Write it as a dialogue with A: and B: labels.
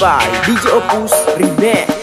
A: by DJ Opus Remix